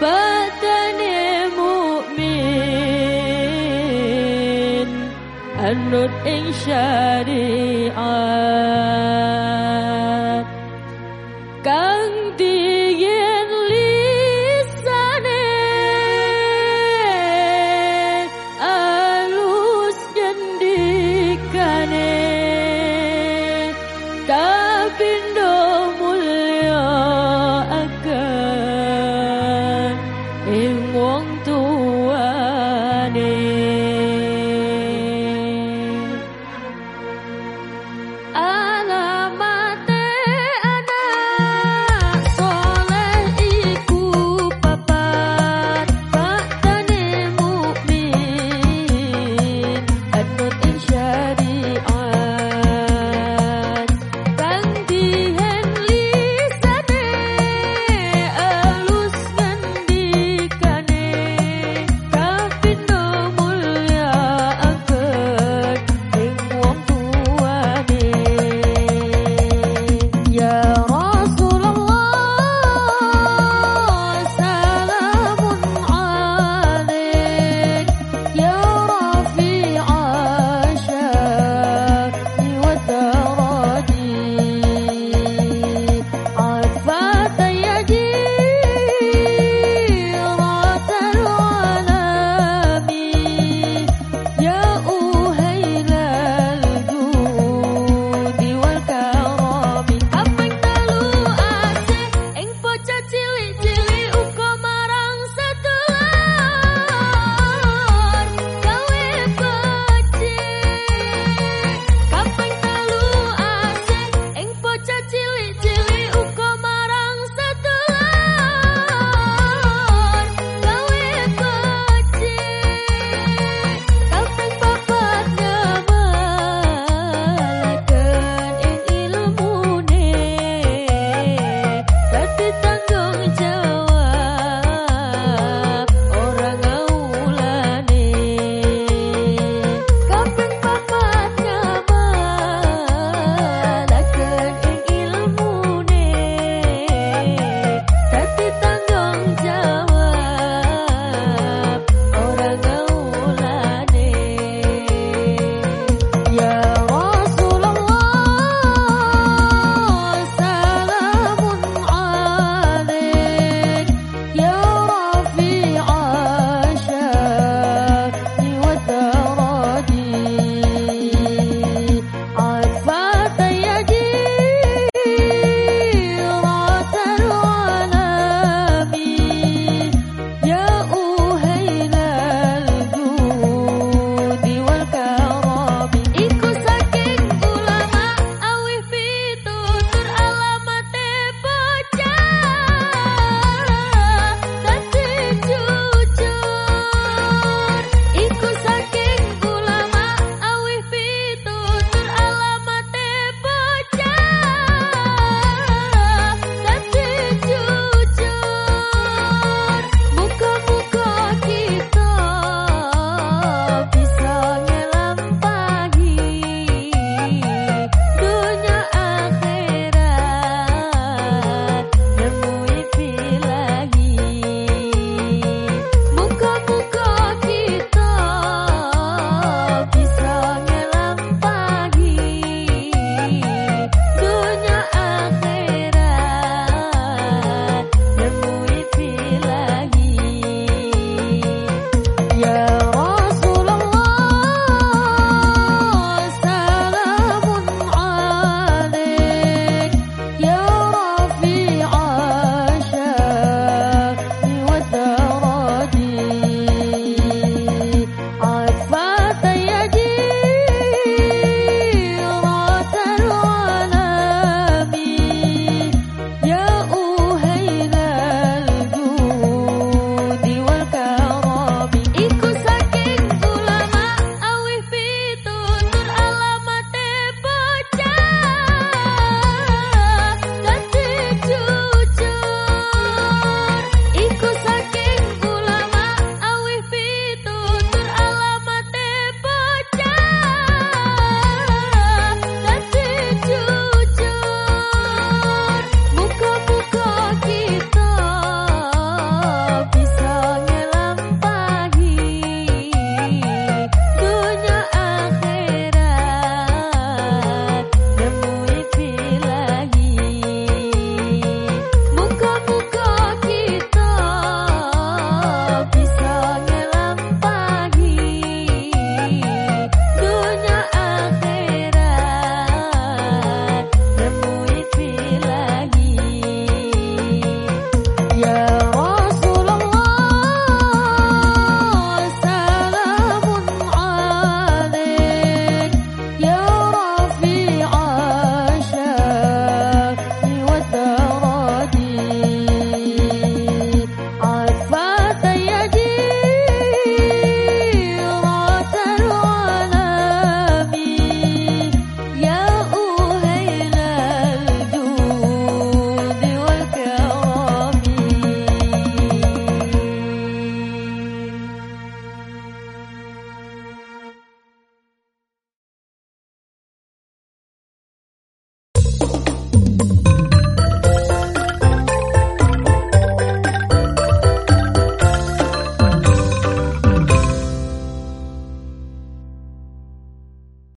فاتني مؤمن أن إن شريعه